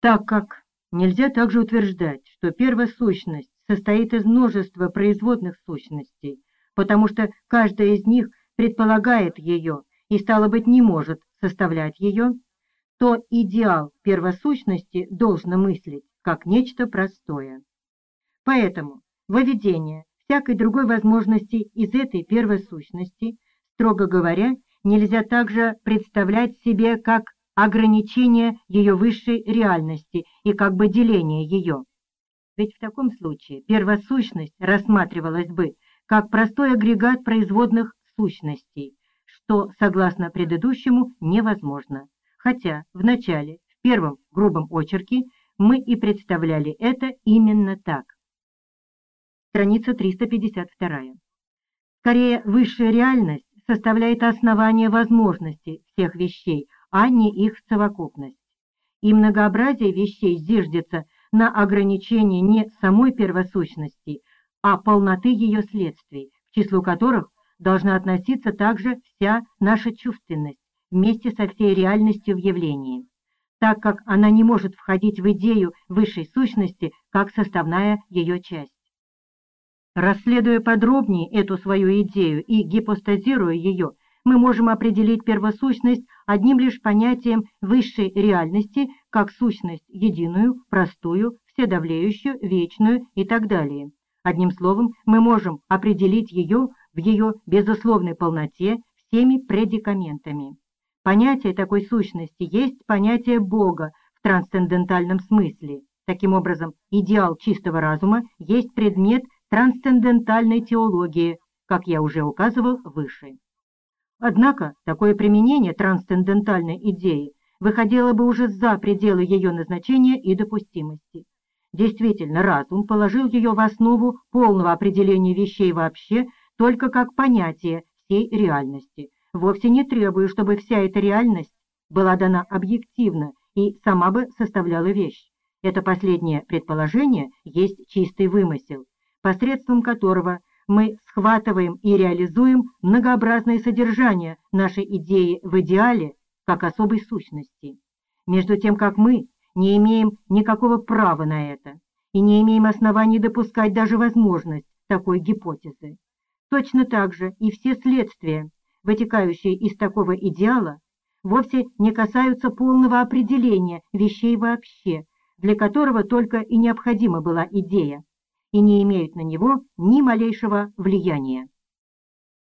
Так как нельзя также утверждать, что первосущность состоит из множества производных сущностей, потому что каждая из них предполагает ее и, стало быть, не может составлять ее, то идеал первосущности должно мыслить как нечто простое. Поэтому выведение всякой другой возможности из этой первосущности, строго говоря, нельзя также представлять себе как ограничение ее высшей реальности и как бы деление ее. Ведь в таком случае первосущность рассматривалась бы как простой агрегат производных сущностей, что, согласно предыдущему, невозможно. Хотя в начале, в первом грубом очерке, мы и представляли это именно так. Страница 352. Скорее, высшая реальность составляет основание возможностей всех вещей, а не их совокупность. И многообразие вещей зиждется на ограничении не самой первосущности, а полноты ее следствий, к числу которых должна относиться также вся наша чувственность вместе со всей реальностью в явлении, так как она не может входить в идею высшей сущности как составная ее часть. Расследуя подробнее эту свою идею и гипостазируя ее, мы можем определить первосущность одним лишь понятием высшей реальности как сущность единую, простую, вседавлеющую, вечную и так далее. Одним словом, мы можем определить ее в ее безусловной полноте всеми предикаментами. Понятие такой сущности есть понятие Бога в трансцендентальном смысле. Таким образом, идеал чистого разума есть предмет трансцендентальной теологии, как я уже указывал выше. Однако такое применение трансцендентальной идеи выходило бы уже за пределы ее назначения и допустимости. Действительно, разум положил ее в основу полного определения вещей вообще только как понятие всей реальности, вовсе не требуя, чтобы вся эта реальность была дана объективно и сама бы составляла вещь. Это последнее предположение есть чистый вымысел, посредством которого мы схватываем и реализуем многообразное содержание нашей идеи в идеале как особой сущности. Между тем, как мы не имеем никакого права на это и не имеем оснований допускать даже возможность такой гипотезы. Точно так же и все следствия, вытекающие из такого идеала, вовсе не касаются полного определения вещей вообще, для которого только и необходима была идея, и не имеют на него ни малейшего влияния.